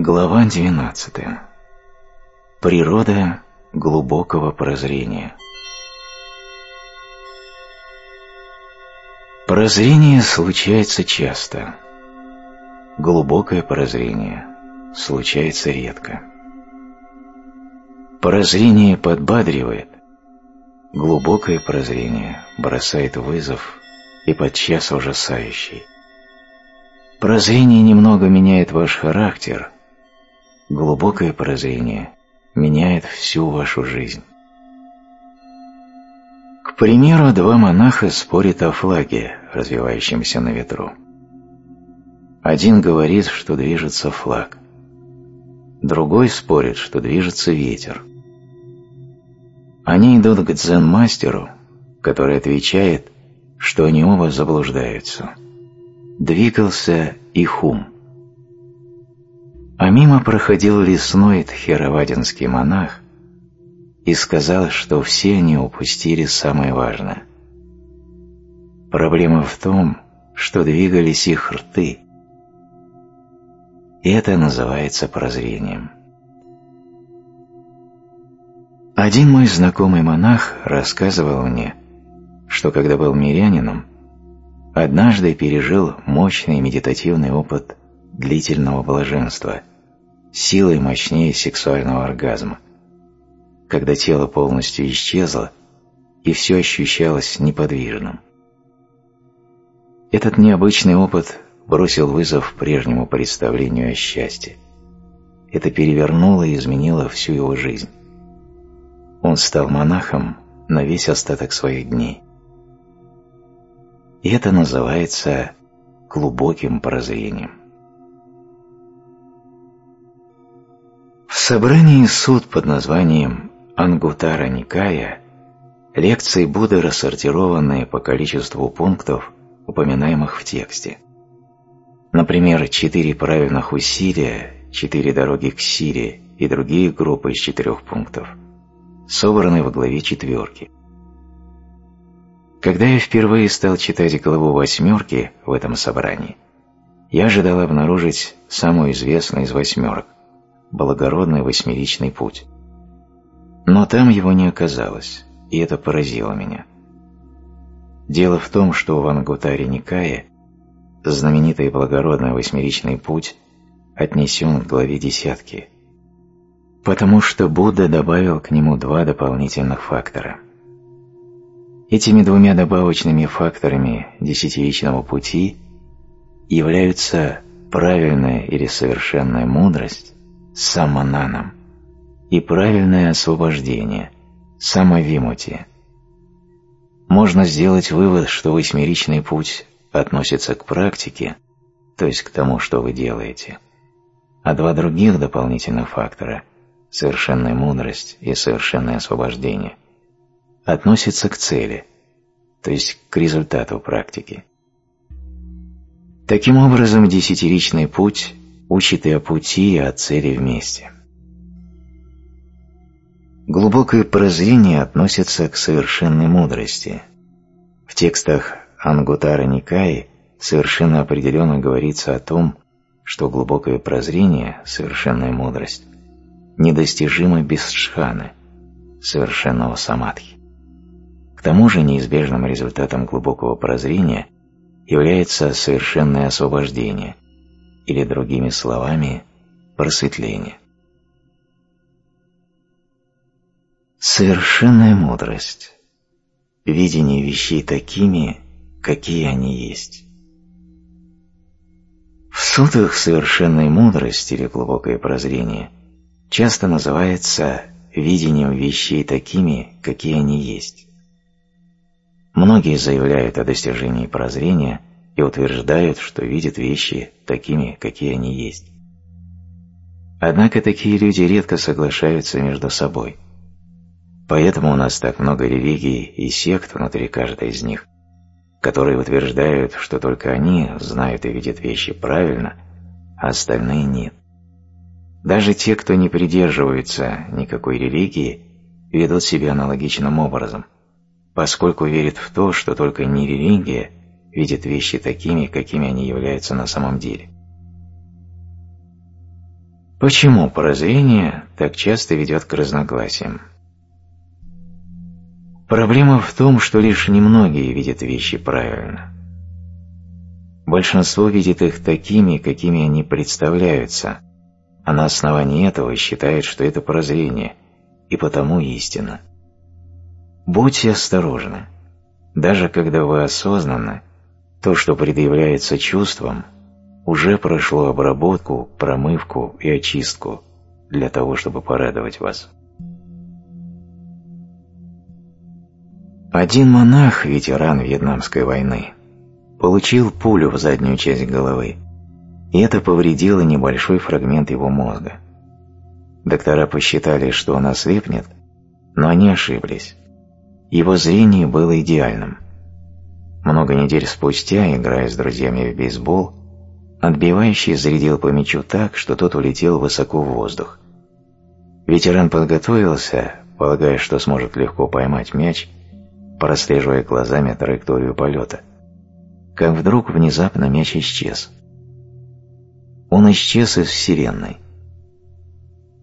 Глава 12. Природа глубокого прозрения. Прозрение случается часто. Глубокое прозрение случается редко. Прозрение подбадривает, глубокое прозрение бросает вызов и подчас ужасающий. Прозрение немного меняет ваш характер – Глубокое прозрение меняет всю вашу жизнь. К примеру, два монаха спорят о флаге, развивающемся на ветру. Один говорит, что движется флаг. Другой спорит, что движется ветер. Они идут к дзен-мастеру, который отвечает, что они оба заблуждаются. Двигался их ум – а мимо проходил лесной тхеравадинский монах и сказал, что все они упустили самое важное. Проблема в том, что двигались их рты. И это называется прозрением. Один мой знакомый монах рассказывал мне, что когда был мирянином, однажды пережил мощный медитативный опыт длительного блаженства, силой мощнее сексуального оргазма, когда тело полностью исчезло и все ощущалось неподвижным. Этот необычный опыт бросил вызов прежнему представлению о счастье. Это перевернуло и изменило всю его жизнь. Он стал монахом на весь остаток своих дней. И это называется глубоким прозрением. Собрании суд под названием Ангутара Никая лекции Будды рассортированы по количеству пунктов, упоминаемых в тексте. Например, четыре правильных усилия, четыре дороги к силе и другие группы из четырех пунктов, собраны во главе четверки. Когда я впервые стал читать главу восьмерки в этом собрании, я ожидал обнаружить самую известную из восьмерок благородный восьмеричный путь. Но там его не оказалось, и это поразило меня. Дело в том, что в Ангутаре Никае знаменитый благородный восьмеричный путь отнесен к главе десятки, потому что Будда добавил к нему два дополнительных фактора. Этими двумя добавочными факторами десятиричного пути являются правильная или совершенная мудрость самананом и правильное освобождение, самовимути. Можно сделать вывод, что восьмеричный путь относится к практике, то есть к тому, что вы делаете, а два других дополнительных фактора – совершенная мудрость и совершенное освобождение – относятся к цели, то есть к результату практики. Таким образом, десятиричный путь учит и о пути, и о цели вместе. Глубокое прозрение относится к совершенной мудрости. В текстах Ангутара Никаи совершенно определенно говорится о том, что глубокое прозрение, совершенная мудрость, недостижимо без шханы, совершенного самадхи. К тому же неизбежным результатом глубокого прозрения является совершенное освобождение – или другими словами просветление. Совершенная мудрость – видение вещей такими, какие они есть. В сутах совершенной мудрости или глубокое прозрение часто называется видением вещей такими, какие они есть. Многие заявляют о достижении прозрения – и утверждают, что видят вещи такими, какие они есть. Однако такие люди редко соглашаются между собой. Поэтому у нас так много религий и сект внутри каждой из них, которые утверждают, что только они знают и видят вещи правильно, а остальные нет. Даже те, кто не придерживается никакой религии, ведут себя аналогичным образом, поскольку верят в то, что только не религия – видит вещи такими, какими они являются на самом деле. Почему прозрение так часто ведет к разногласиям? Проблема в том, что лишь немногие видят вещи правильно. Большинство видит их такими, какими они представляются, а на основании этого считает, что это прозрение, и потому истина. Будьте осторожны. Даже когда вы осознаны, то, что предъявляется чувством, уже прошло обработку, промывку и очистку для того, чтобы порадовать вас. Один монах, ветеран Вьетнамской войны, получил пулю в заднюю часть головы, и это повредило небольшой фрагмент его мозга. Доктора посчитали, что он ослепнет, но они ошиблись. Его зрение было идеальным. Много недель спустя, играя с друзьями в бейсбол, отбивающий зарядил по мячу так, что тот улетел высоко в воздух. Ветеран подготовился, полагая, что сможет легко поймать мяч, прослеживая глазами траекторию полета, как вдруг внезапно мяч исчез. Он исчез из Вселенной.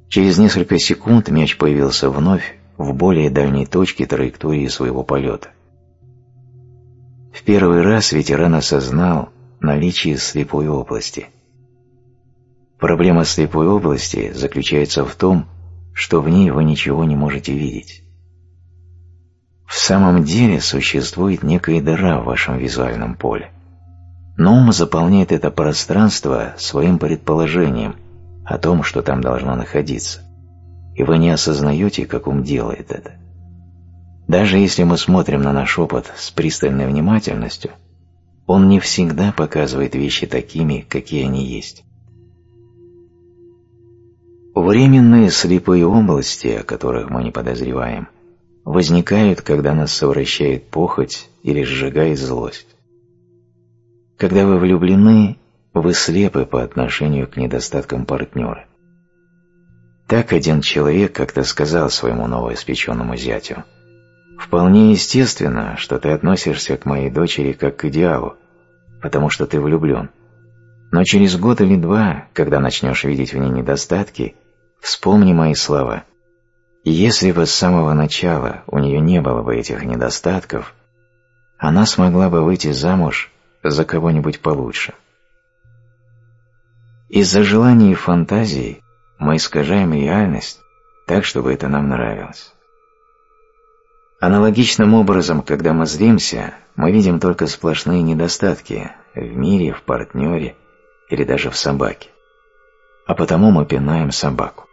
Через несколько секунд мяч появился вновь в более дальней точке траектории своего полета. В первый раз ветеран осознал наличие слепой области. Проблема слепой области заключается в том, что в ней вы ничего не можете видеть. В самом деле существует некая дыра в вашем визуальном поле. Но ум заполняет это пространство своим предположением о том, что там должно находиться. И вы не осознаете, как ум делает это. Даже если мы смотрим на наш опыт с пристальной внимательностью, он не всегда показывает вещи такими, какие они есть. Временные слепые области, о которых мы не подозреваем, возникают, когда нас совращает похоть или сжигает злость. Когда вы влюблены, вы слепы по отношению к недостаткам партнера. Так один человек как-то сказал своему новоиспеченному зятю, «Вполне естественно, что ты относишься к моей дочери как к идеалу, потому что ты влюблен. Но через год или два, когда начнешь видеть в ней недостатки, вспомни мои слова. Если бы с самого начала у нее не было бы этих недостатков, она смогла бы выйти замуж за кого-нибудь получше. Из-за желаний и фантазий мы искажаем реальность так, чтобы это нам нравилось. Аналогичным образом, когда мы злимся, мы видим только сплошные недостатки в мире, в партнере или даже в собаке. А потому мы пинаем собаку.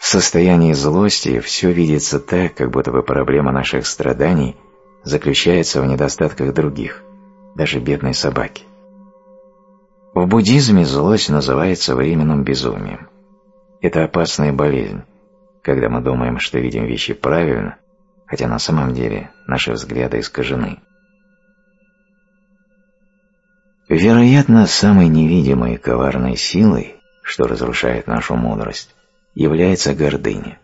В состоянии злости все видится так, как будто бы проблема наших страданий заключается в недостатках других, даже бедной собаки. В буддизме злость называется временным безумием. Это опасная болезнь, когда мы думаем, что видим вещи правильно, хотя на самом деле наши взгляды искажены. Вероятно, самой невидимой и коварной силой, что разрушает нашу мудрость, является гордыня.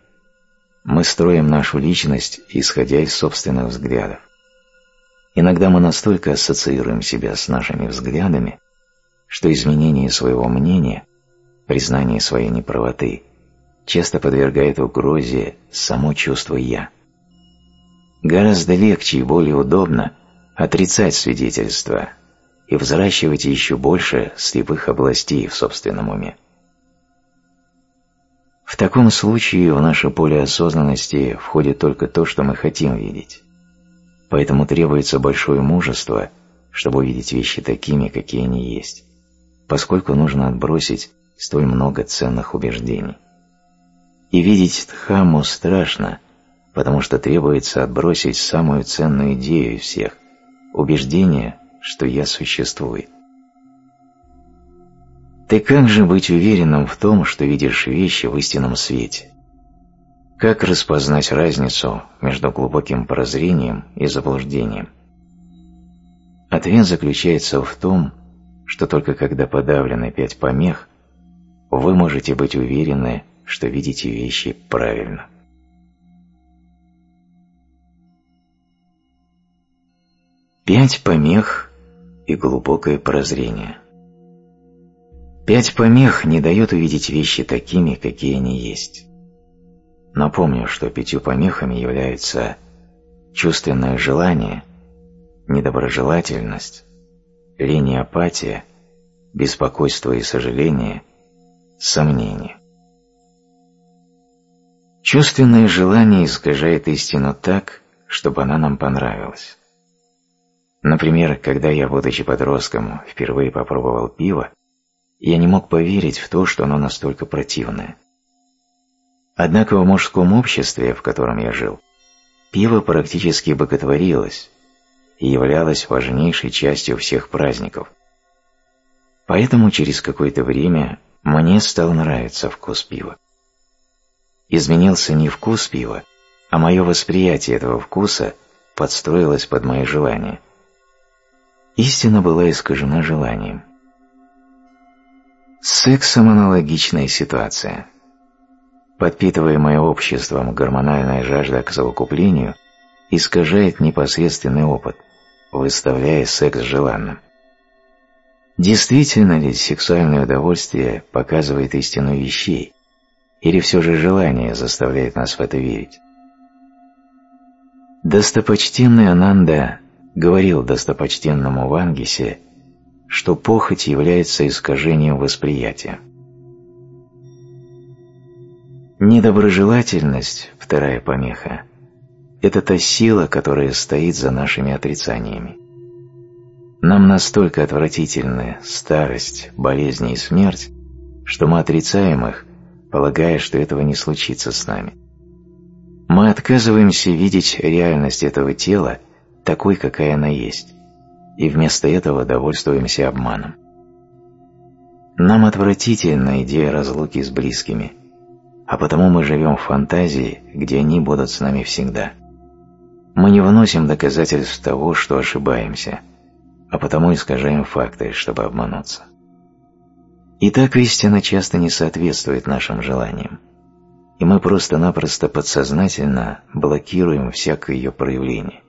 Мы строим нашу личность, исходя из собственных взглядов. Иногда мы настолько ассоциируем себя с нашими взглядами, что изменение своего мнения, признание своей неправоты часто подвергает угрозе само чувство «я». Гораздо легче и более удобно отрицать свидетельства и взращивать еще больше слепых областей в собственном уме. В таком случае в наше поле осознанности входит только то, что мы хотим видеть. Поэтому требуется большое мужество, чтобы увидеть вещи такими, какие они есть, поскольку нужно отбросить столь много ценных убеждений. И видеть Дхамму страшно, потому что требуется отбросить самую ценную идею всех – убеждение, что «я» существует. Ты как же быть уверенным в том, что видишь вещи в истинном свете? Как распознать разницу между глубоким прозрением и заблуждением? Ответ заключается в том, что только когда подавлены пять помех, вы можете быть уверены, что видите вещи правильно. Пять помех и глубокое прозрение – Пять помех не дают увидеть вещи такими, какие они есть. Напомню, что пятью помехами являются чувственное желание, недоброжелательность, лень и апатия, беспокойство и сожаление, сомнение. Чувственное желание искажает истину так, чтобы она нам понравилась. Например, когда я, будучи подростком, впервые попробовал пиво, я не мог поверить в то, что оно настолько противное. Однако в мужском обществе, в котором я жил, пиво практически боготворилось и являлось важнейшей частью всех праздников. Поэтому через какое-то время мне стал нравиться вкус пива. Изменился не вкус пива, а мое восприятие этого вкуса подстроилось под мои желания. Истина была искажена желанием. С сексом аналогичная ситуация. Подпитываемая обществом гормональная жажда к совокуплению искажает непосредственный опыт, выставляя секс желанным. Действительно ли сексуальное удовольствие показывает истину вещей, или все же желание заставляет нас в это верить? Достопочтенный Ананда говорил достопочтенному Вангисе что похоть является искажением восприятия. Недоброжелательность, вторая помеха, это та сила, которая стоит за нашими отрицаниями. Нам настолько отвратительны старость, болезни и смерть, что мы отрицаем их, полагая, что этого не случится с нами. Мы отказываемся видеть реальность этого тела такой, какая она есть и вместо этого довольствуемся обманом. Нам отвратительна идея разлуки с близкими, а потому мы живем в фантазии, где они будут с нами всегда. Мы не вносим доказательств того, что ошибаемся, а потому искажаем факты, чтобы обмануться. И так истина часто не соответствует нашим желаниям, и мы просто-напросто подсознательно блокируем всякое ее проявление.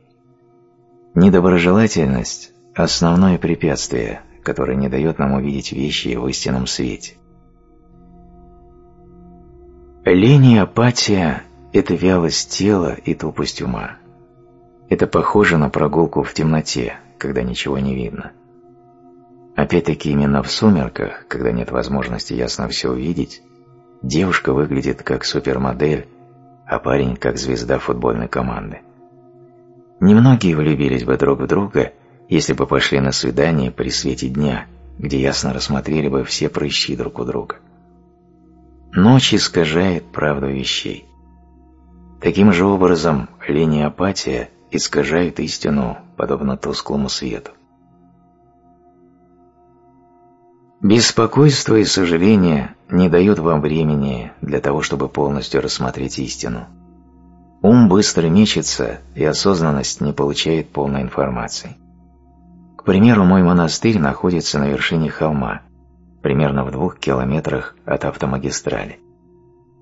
Недоброжелательность основное препятствие, которое не дает нам увидеть вещи в истинном свете. Лень и апатия – это вялость тела и тупость ума. Это похоже на прогулку в темноте, когда ничего не видно. Опять-таки именно в сумерках, когда нет возможности ясно все увидеть, девушка выглядит как супермодель, а парень как звезда футбольной команды. Немногие влюбились бы друг в друга – если бы пошли на свидание при свете дня, где ясно рассмотрели бы все прыщи друг у друга. Ночь искажает правду вещей. Таким же образом лень и апатия искажают истину, подобно тусклому свету. Беспокойство и сожаление не дают вам времени для того, чтобы полностью рассмотреть истину. Ум быстро мечется, и осознанность не получает полной информации примеру, мой монастырь находится на вершине холма, примерно в двух километрах от автомагистрали.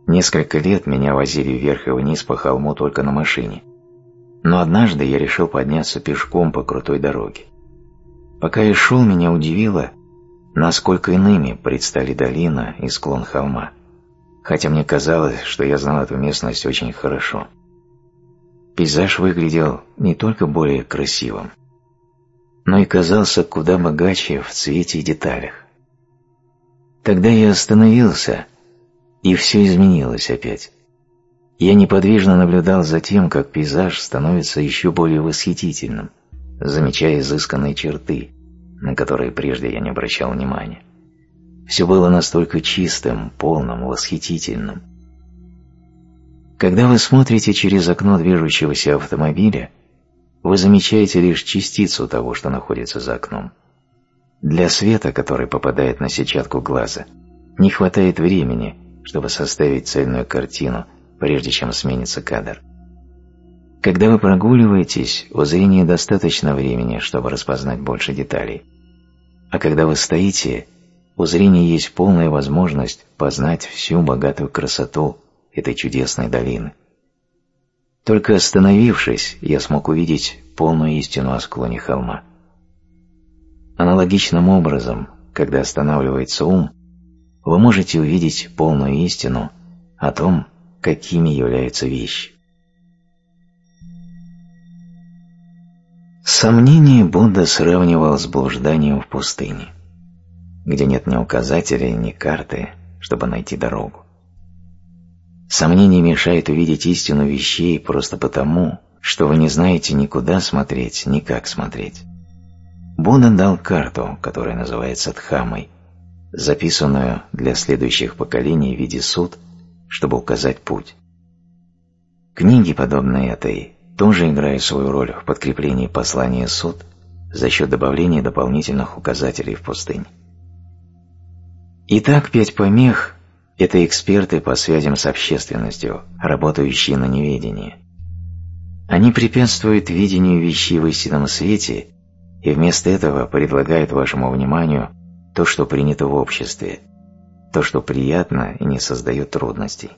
Несколько лет меня возили вверх и вниз по холму только на машине. Но однажды я решил подняться пешком по крутой дороге. Пока я шел, меня удивило, насколько иными предстали долина и склон холма, хотя мне казалось, что я знал эту местность очень хорошо. Пейзаж выглядел не только более красивым, но и казался куда богаче в цвете и деталях. Тогда я остановился, и все изменилось опять. Я неподвижно наблюдал за тем, как пейзаж становится еще более восхитительным, замечая изысканные черты, на которые прежде я не обращал внимания. Все было настолько чистым, полным, восхитительным. Когда вы смотрите через окно движущегося автомобиля, вы замечаете лишь частицу того, что находится за окном. Для света, который попадает на сетчатку глаза, не хватает времени, чтобы составить цельную картину, прежде чем сменится кадр. Когда вы прогуливаетесь, у зрения достаточно времени, чтобы распознать больше деталей. А когда вы стоите, у зрения есть полная возможность познать всю богатую красоту этой чудесной долины. Только остановившись, я смог увидеть полную истину о склоне холма. Аналогичным образом, когда останавливается ум, вы можете увидеть полную истину о том, какими являются вещи. Сомнение Будда сравнивал с блужданием в пустыне, где нет ни указателя, ни карты, чтобы найти дорогу. Сомнение мешает увидеть истину вещей просто потому, что вы не знаете ни куда смотреть, ни как смотреть. Будда дал карту, которая называется Дхамой, записанную для следующих поколений в виде суд, чтобы указать путь. Книги, подобные этой, тоже играют свою роль в подкреплении послания суд за счет добавления дополнительных указателей в пустыне. Итак, пять помех – это эксперты по связям с общественностью, работающие на неведении. Они препятствуют видению вещей в истинном свете и вместо этого предлагают вашему вниманию то, что принято в обществе, то, что приятно и не создает трудностей.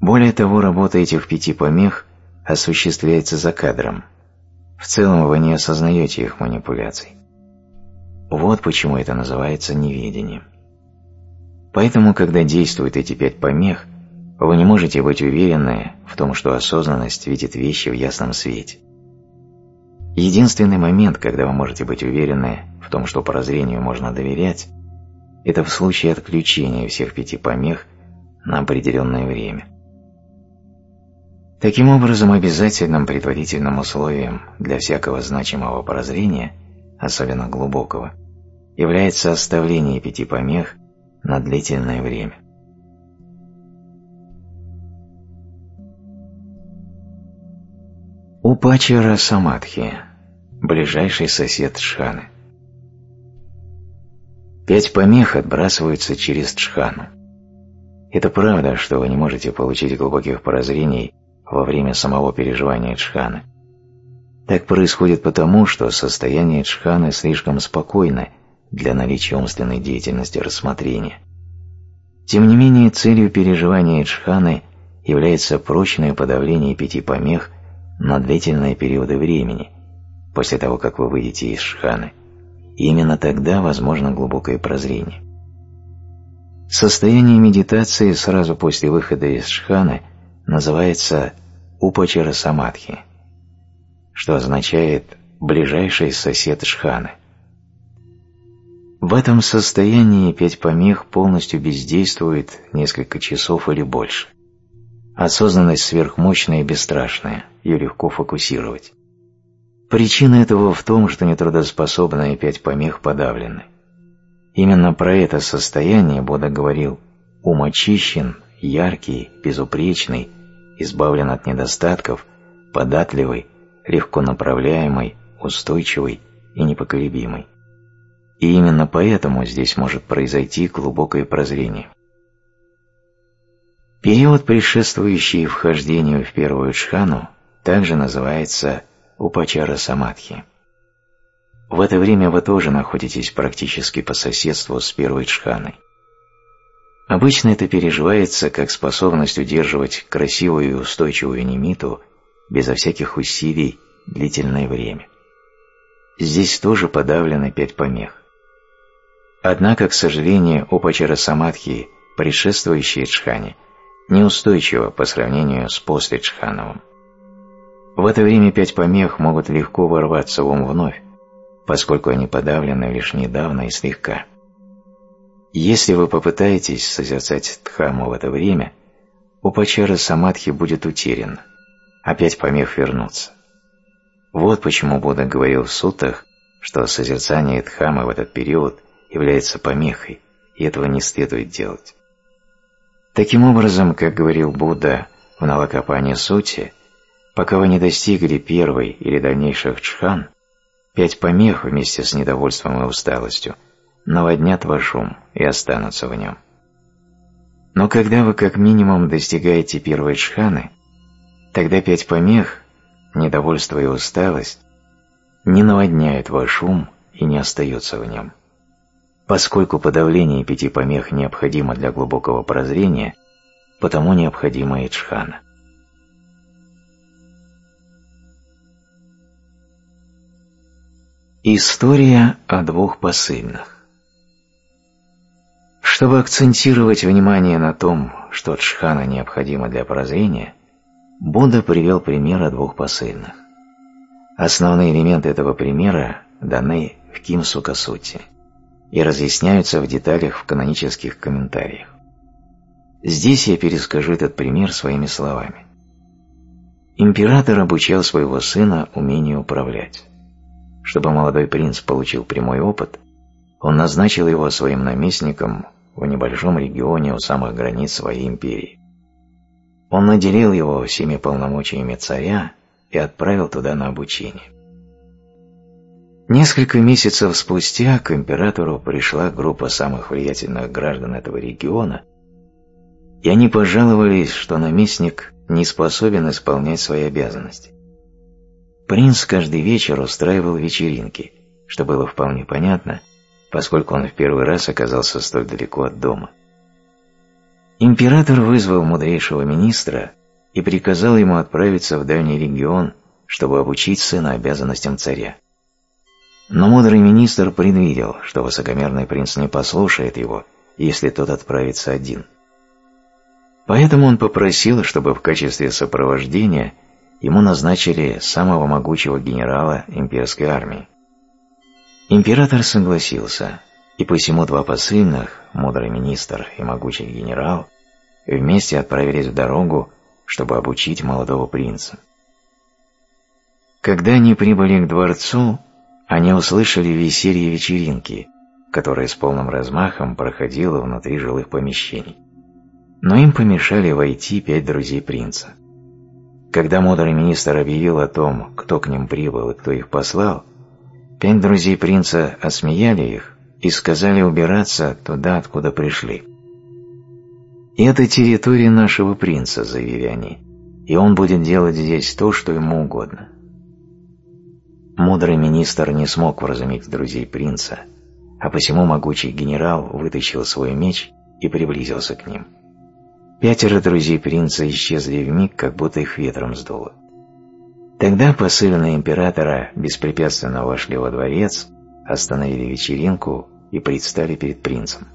Более того, работа этих пяти помех осуществляется за кадром. В целом вы не осознаете их манипуляций. Вот почему это называется неведением. Поэтому, когда действуют эти пять помех, вы не можете быть уверены в том, что осознанность видит вещи в ясном свете. Единственный момент, когда вы можете быть уверены в том, что прозрению можно доверять, это в случае отключения всех пяти помех на определенное время. Таким образом, обязательным предварительным условием для всякого значимого прозрения, особенно глубокого, является оставление пяти помех на длительное время. Упачара Самадхи – ближайший сосед Джханы. Пять помех отбрасываются через Джхану. Это правда, что вы не можете получить глубоких прозрений во время самого переживания джханы. Так происходит потому, что состояние джханы слишком спокойно для наличия умственной деятельности рассмотрения. Тем не менее, целью переживания джханы является прочное подавление пяти помех на длительные периоды времени, после того, как вы выйдете из джханы. И именно тогда возможно глубокое прозрение. Состояние медитации сразу после выхода из джханы – называется Упачара Самадхи, что означает «ближайший сосед Шханы». В этом состоянии пять помех полностью бездействует несколько часов или больше. Осознанность сверхмощная и бесстрашная, ее легко фокусировать. Причина этого в том, что нетрудоспособные пять помех подавлены. Именно про это состояние Будда говорил «ум очищен, яркий, безупречный, избавлен от недостатков, податливый, легко направляемый, устойчивый и непоколебимый. И именно поэтому здесь может произойти глубокое прозрение. Период, предшествующий вхождению в первую джхану, также называется упачара самадхи. В это время вы тоже находитесь практически по соседству с первой джханой. Обычно это переживается как способность удерживать красивую и устойчивую немиту безо всяких усилий длительное время. Здесь тоже подавлены пять помех. Однако, к сожалению, опачара самадхи, предшествующие джхане, неустойчиво по сравнению с после джхановым. В это время пять помех могут легко ворваться в ум вновь, поскольку они подавлены лишь недавно и слегка. Если вы попытаетесь созерцать Дхамму в это время, упачара самадхи будет утерян, опять помех вернуться. Вот почему Будда говорил в сутах, что созерцание Дхаммы в этот период является помехой, и этого не следует делать. Таким образом, как говорил Будда в Налакапане Сути, пока вы не достигли первой или дальнейших джхан, пять помех вместе с недовольством и усталостью – наводнят ваш ум и останутся в нем. Но когда вы как минимум достигаете первой джханы, тогда пять помех, недовольство и усталость, не наводняют ваш ум и не остаются в нем. Поскольку подавление пяти помех необходимо для глубокого прозрения, потому необходима и джхана. История о двух посыльных Чтобы акцентировать внимание на том, что джхана необходима для прозрения, Будда привел пример о двух посыльных. Основные элементы этого примера даны в Кимсука Сути и разъясняются в деталях в канонических комментариях. Здесь я перескажу этот пример своими словами. Император обучал своего сына умению управлять. Чтобы молодой принц получил прямой опыт, он назначил его своим наместником в небольшом регионе у самых границ своей империи. Он наделил его всеми полномочиями царя и отправил туда на обучение. Несколько месяцев спустя к императору пришла группа самых влиятельных граждан этого региона, и они пожаловались, что наместник не способен исполнять свои обязанности. Принц каждый вечер устраивал вечеринки, что было вполне понятно, поскольку он в первый раз оказался столь далеко от дома. Император вызвал мудрейшего министра и приказал ему отправиться в дальний регион, чтобы обучить сына обязанностям царя. Но мудрый министр предвидел, что высокомерный принц не послушает его, если тот отправится один – Поэтому он попросил, чтобы в качестве сопровождения ему назначили самого могучего генерала имперской армии. Император согласился, и посему два посыльных, мудрый министр и могучий генерал, вместе отправились в дорогу, чтобы обучить молодого принца. Когда они прибыли к дворцу, они услышали веселье вечеринки, которая с полным размахом проходила внутри жилых помещений но им помешали войти пять друзей принца. Когда мудрый министр объявил о том, кто к ним прибыл и кто их послал, пять друзей принца осмеяли их и сказали убираться туда, откуда пришли. «Это территория нашего принца», — заявили они, — «и он будет делать здесь то, что ему угодно». Мудрый министр не смог вразумить друзей принца, а посему могучий генерал вытащил свой меч и приблизился к ним. Пятеро друзей принца исчезли в миг, как будто их ветром сдуло. Тогда посыльные императора беспрепятственно вошли во дворец, остановили вечеринку и предстали перед принцем.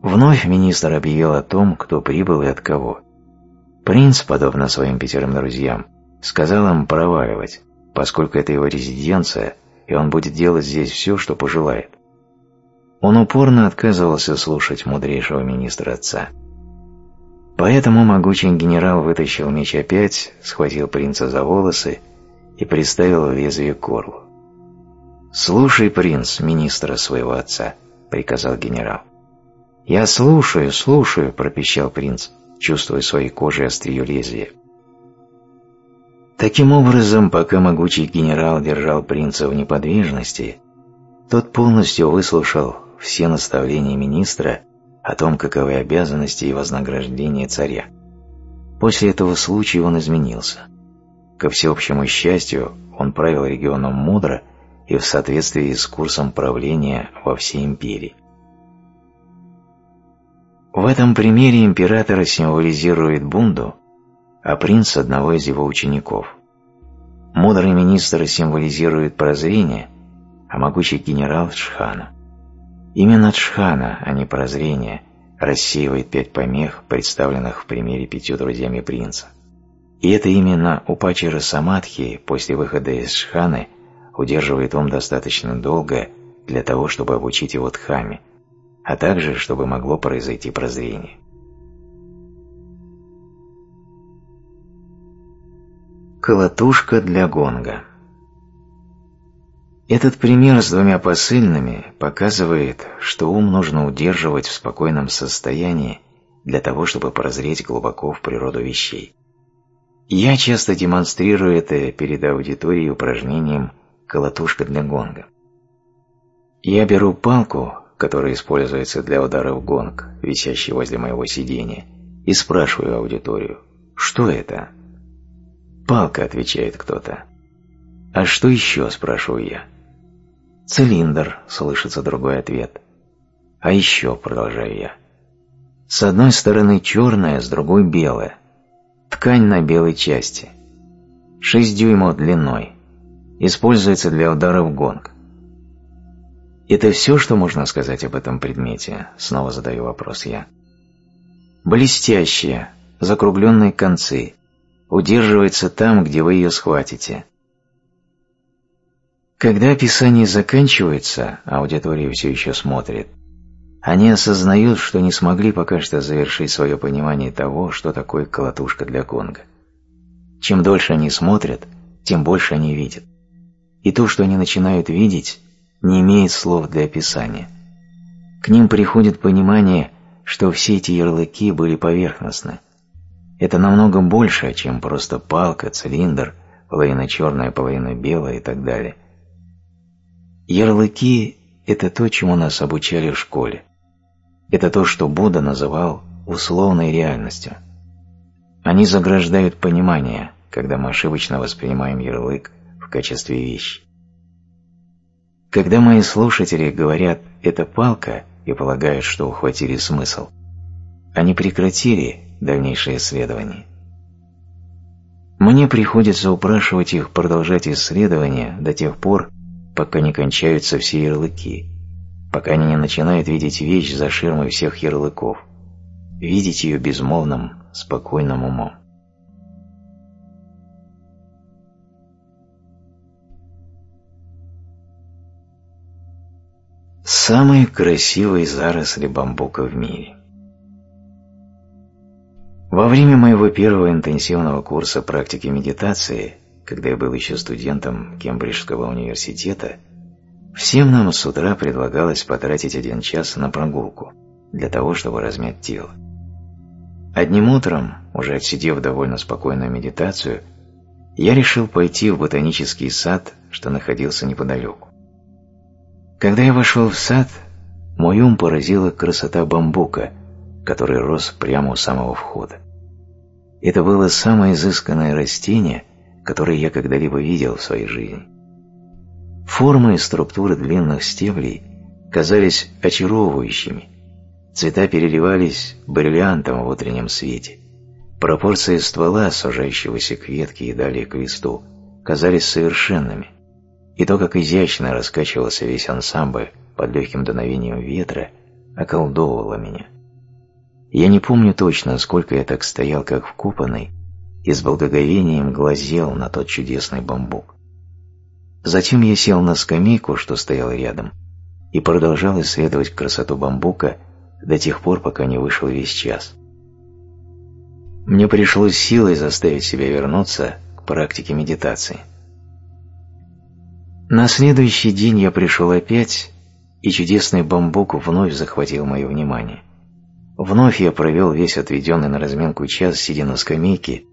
Вновь министр объявил о том, кто прибыл и от кого. Принц, подобно своим пятерым друзьям, сказал им проваливать, поскольку это его резиденция, и он будет делать здесь все, что пожелает. Он упорно отказывался слушать мудрейшего министра отца – Поэтому могучий генерал вытащил меч опять, схватил принца за волосы и приставил лезвие к горлу. «Слушай, принц, министра своего отца», — приказал генерал. «Я слушаю, слушаю», — пропищал принц, чувствуя своей кожей острие лезвия. Таким образом, пока могучий генерал держал принца в неподвижности, тот полностью выслушал все наставления министра о том, каковы обязанности и вознаграждения царя. После этого случая он изменился. Ко всеобщему счастью, он правил регионом мудро и в соответствии с курсом правления во всей империи. В этом примере император символизирует Бунду, а принц – одного из его учеников. Мудрый министр символизирует прозрение, а могучий генерал – Шхана. Именно Джхана, а не прозрение, рассеивает пять помех, представленных в примере пятью друзьями принца. И это именно Упачира Самадхи после выхода из Шханы удерживает ум достаточно долго для того, чтобы обучить его Дхаме, а также чтобы могло произойти прозрение. Колотушка для гонга этот пример с двумя посыльными показывает, что ум нужно удерживать в спокойном состоянии для того, чтобы прозреть глубоко в природу вещей. Я часто демонстрирую это перед аудиторией упражнением «колотушка для гонга». Я беру палку, которая используется для удара в гонг, висящий возле моего сидения, и спрашиваю аудиторию «Что это?» «Палка», — отвечает кто-то. «А что еще?» – спрашиваю я. «Цилиндр», — слышится другой ответ. «А еще», — продолжаю я. «С одной стороны черная, с другой белая. Ткань на белой части. Шесть дюймов длиной. Используется для удара в гонг. Это все, что можно сказать об этом предмете? Снова задаю вопрос я. Блестящие, закругленные концы, удерживается там, где вы ее схватите. Когда описание заканчивается, аудитория все еще смотрит, они осознают, что не смогли пока что завершить свое понимание того, что такое колотушка для конга. Чем дольше они смотрят, тем больше они видят. И то, что они начинают видеть, не имеет слов для описания. К ним приходит понимание, что все эти ярлыки были поверхностны. Это намного больше, чем просто палка, цилиндр, половина черная, половина белая и так далее. Ярлыки – это то, чему нас обучали в школе. Это то, что Будда называл условной реальностью. Они заграждают понимание, когда мы ошибочно воспринимаем ярлык в качестве вещи. Когда мои слушатели говорят «это палка» и полагают, что ухватили смысл, они прекратили дальнейшее исследование. Мне приходится упрашивать их продолжать исследование до тех пор, пока не кончаются все ярлыки, пока они не начинают видеть вещь за ширмой всех ярлыков, видеть ее безмолвным, спокойным умом. Самые красивые заросли бамбука в мире. Во время моего первого интенсивного курса практики медитации, когда я был еще студентом Кембриджского университета, всем нам с утра предлагалось потратить один час на прогулку для того, чтобы размять тело. Одним утром, уже отсидев довольно спокойную медитацию, я решил пойти в ботанический сад, что находился неподалеку. Когда я вошел в сад, мой ум поразила красота бамбука, который рос прямо у самого входа. Это было самое изысканное растение, которое я когда-либо видел в своей жизни. Формы и структуры длинных стеблей казались очаровывающими, цвета переливались бриллиантом в утреннем свете, пропорции ствола, сужающегося к ветке и далее к листу, казались совершенными – и то, как изящно раскачивался весь ансамбль под легким дуновением ветра, околдовывало меня. Я не помню точно, сколько я так стоял, как вкупанный, и с благоговением глазел на тот чудесный бамбук. Затем я сел на скамейку, что стояла рядом, и продолжал исследовать красоту бамбука до тех пор, пока не вышел весь час. Мне пришлось силой заставить себя вернуться к практике медитации. На следующий день я пришел опять, и чудесный бамбук вновь захватил мое внимание. Вновь я провел весь отведенный на разминку час, сидя на скамейке,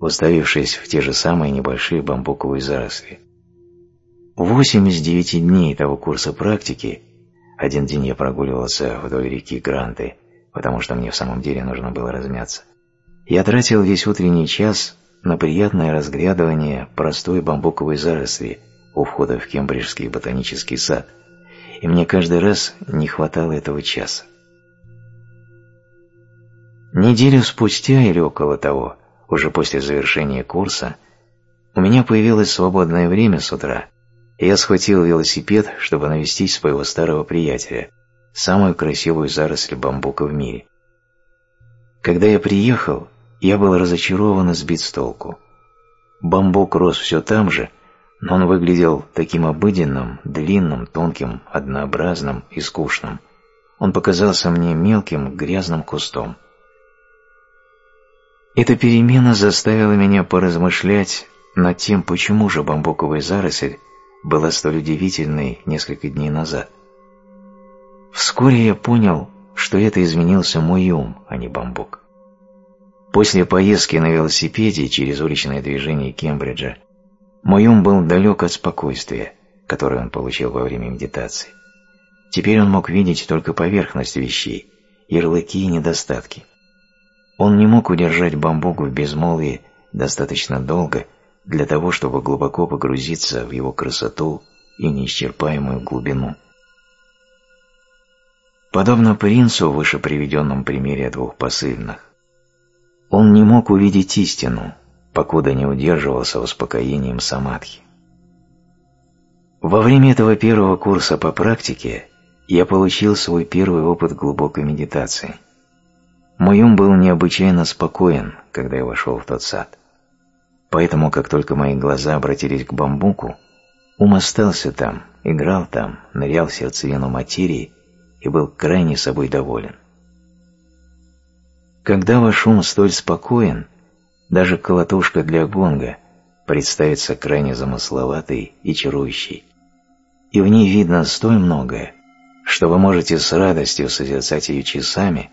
уставившись в те же самые небольшие бамбуковые заросли. Восемь из девяти дней того курса практики, один день я прогуливался вдоль реки Гранты, потому что мне в самом деле нужно было размяться, я тратил весь утренний час на приятное разглядывание простой бамбуковой заросли – у входа в Кембриджский ботанический сад, и мне каждый раз не хватало этого часа. Неделю спустя или около того, уже после завершения курса, у меня появилось свободное время с утра, и я схватил велосипед, чтобы навестить своего старого приятеля, самую красивую заросль бамбука в мире. Когда я приехал, я был разочарован и сбит с толку. Бамбук рос все там же, но он выглядел таким обыденным, длинным, тонким, однообразным и скучным. Он показался мне мелким, грязным кустом. Эта перемена заставила меня поразмышлять над тем, почему же бамбуковая заросль была столь удивительной несколько дней назад. Вскоре я понял, что это изменился мой ум, а не бамбук. После поездки на велосипеде через уличное движение Кембриджа мой ум был далек от спокойствия, которое он получил во время медитации. Теперь он мог видеть только поверхность вещей, ярлыки и недостатки. Он не мог удержать бамбук в безмолвии достаточно долго для того, чтобы глубоко погрузиться в его красоту и неисчерпаемую глубину. Подобно принцу в выше приведенном примере двух посыльных, он не мог увидеть истину, покуда не удерживался успокоением самадхи. Во время этого первого курса по практике я получил свой первый опыт глубокой медитации. Мой ум был необычайно спокоен, когда я вошел в тот сад. Поэтому, как только мои глаза обратились к бамбуку, ум остался там, играл там, нырял в сердцевину материи и был крайне собой доволен. Когда ваш ум столь спокоен, даже колотушка для гонга представится крайне замысловатой и чарующей и в ней видно столь многое, что вы можете с радостью созерцать ее часами,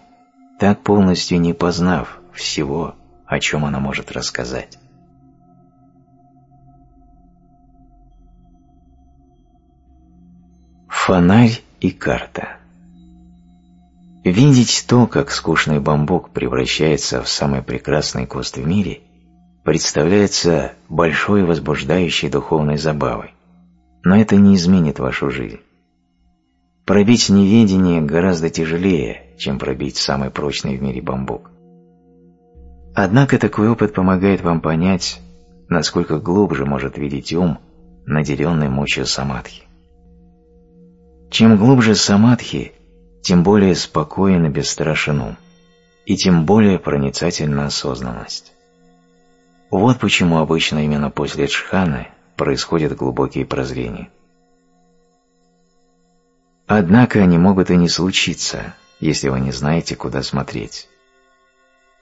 так полностью не познав всего, о чем она может рассказать. Фонарь и карта Видеть то, как скучный бамбук превращается в самый прекрасный куст в мире, представляется большой возбуждающей духовной забавой но это не изменит вашу жизнь. Пробить неведение гораздо тяжелее, чем пробить самый прочный в мире бамбук. Однако такой опыт помогает вам понять, насколько глубже может видеть ум, наделенный мощью самадхи. Чем глубже самадхи, тем более спокоен и бесстрашен ум, и тем более проницательна осознанность. Вот почему обычно именно после джханы происходят глубокие прозрения. Однако они могут и не случиться, если вы не знаете, куда смотреть.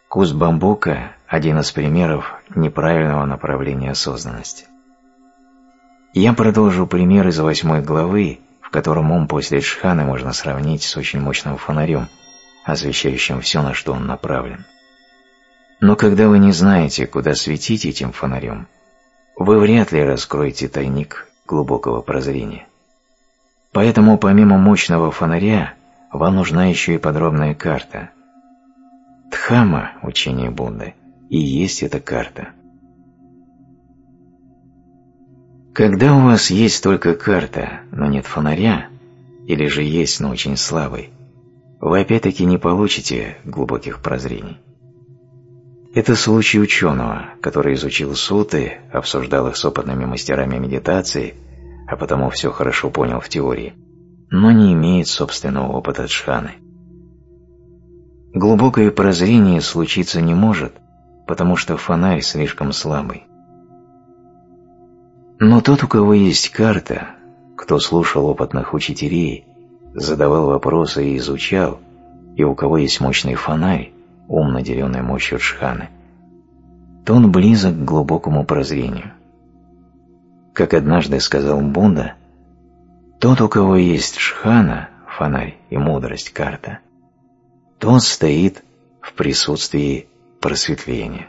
Куст бамбука – один из примеров неправильного направления осознанности. Я продолжу пример из восьмой главы, в котором ум после Шханы можно сравнить с очень мощным фонарем, освещающим все, на что он направлен. Но когда вы не знаете, куда светить этим фонарем – вы вряд ли раскроете тайник глубокого прозрения. Поэтому помимо мощного фонаря вам нужна еще и подробная карта. Дхамма, учение Будды, и есть эта карта. Когда у вас есть только карта, но нет фонаря, или же есть, но очень слабый, вы опять-таки не получите глубоких прозрений. Это случай ученого, который изучил суты, обсуждал их с опытными мастерами медитации, а потому все хорошо понял в теории, но не имеет собственного опыта джханы. Глубокое прозрение случиться не может, потому что фонарь слишком слабый. Но тот, у кого есть карта, кто слушал опытных учителей, задавал вопросы и изучал, и у кого есть мощный фонарь, ум, наделенный мощью джханы, то он близок к глубокому прозрению. Как однажды сказал Будда, тот, у кого есть шхана, фонарь и мудрость, карта, тот стоит в присутствии просветления.